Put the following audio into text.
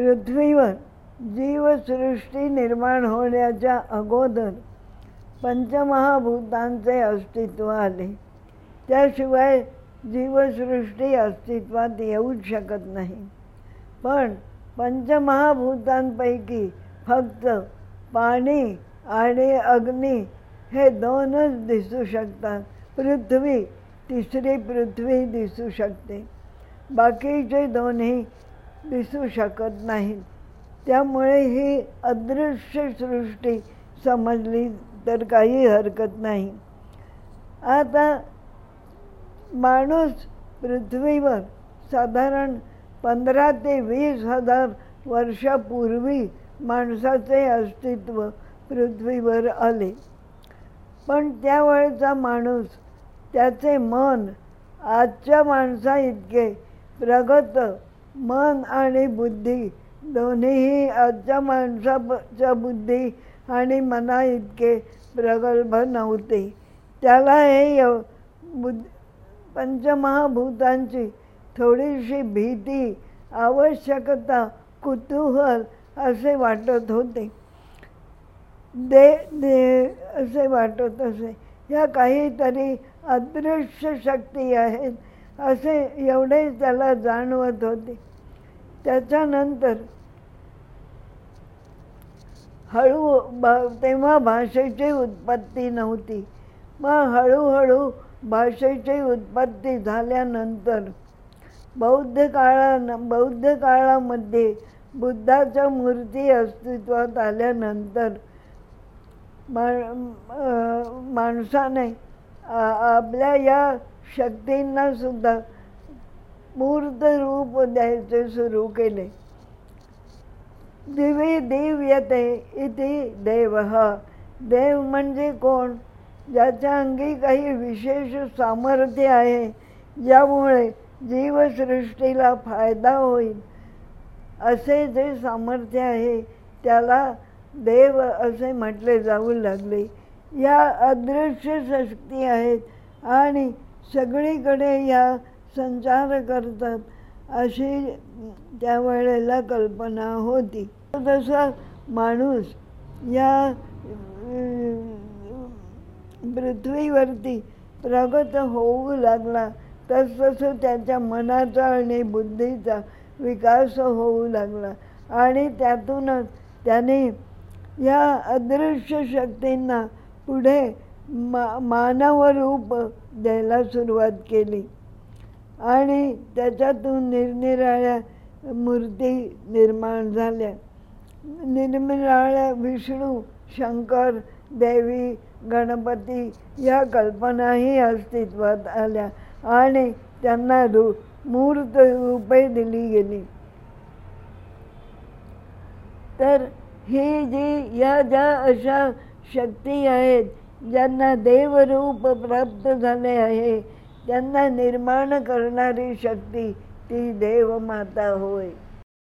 पृथ्वीवर जीवसृष्टी निर्माण होण्याच्या अगोदर पंचमहाभूतांचे अस्तित्व आले. त्याशिवाय जीवसृष्टी अस्तित्वात येऊच शकत नाही. पण पंचमहाभूतांपैकी फक्त पाणी आणि अग्नी हे दोनच दिसू शकतात. पृथ्वी तिसरी पृथ्वी दिसू शकते. बाकीचे दोन्ही दिसू शकत नाहीत त्यामुळे ही अदृश्य सृष्टी समजली तर काही हरकत नाही. आता माणूस पृथ्वीवर साधारण पंधरा ते वीस हजार वर्षापूर्वी माणसाचे अस्तित्व पृथ्वीवर आले. पण त्यावेळचा माणूस त्याचे मन आजच्या माणसा इतके प्रगत मन आणि बुद्धी. दोन्हीही आजच्या माणसाच्या बुद्धी आणि मना इतके प्रगल्भ नव्हते. त्याला हे बुद्ध पंचमहाभूतांची थोडीशी भीती आवश्यकता कुतूहल असे वाटत होते. दे दे असे वाटत असे. ह्या काहीतरी अदृश्य शक्ती आहेत असे एवढे त्याला जाणवत होते. त्याच्यानंतर हळू तेव्हा भाषेची उत्पत्ती नव्हती. मग हळूहळू भाषेची उत्पत्ती झाल्यानंतर बौद्ध काळा बौद्ध काळामध्ये बुद्धाच्या मूर्ती अस्तित्वात आल्यानंतर माणसाने आपल्या या शक्तींना सुद्धा मूर्त रूप द्यायचे सुरू केले. दिवे देव येते इति देव. देव म्हणजे कोण? ज्याच्या अंगी काही विशेष सामर्थ्य आहे ज्यामुळे जीवसृष्टीला फायदा होईल. असे जे सामर्थ्य आहे त्याला देव असे म्हटले जाऊ लागले. या अदृश्य शक्ती आहेत आणि सगळीकडे या संचार करतात अशी त्यावेळेला कल्पना होती. तसा माणूस या पृथ्वीवरती प्रगत होऊ लागला तसतसं त्याच्या मनाचा आणि बुद्धीचा विकास होऊ लागला. आणि त्यातूनच त्याने या अदृश्य शक्तींना पुढे मा मानव रूप द्यायला सुरुवात केली. आणि त्याच्यातून निरनिराळ्या मूर्ती निर्माण झाल्या. निरनिराळ्या विष्णू शंकर देवी गणपती या कल्पनाही अस्तित्वात आल्या आणि त्यांना रू मूर्त रूपे दिली गेली. तर ही जी या ज्या अशा शक्ती आहेत ज्यांना देवरूप प्राप्त झाले आहे त्यांना निर्माण करणारी शक्ती ती देवमाता होय.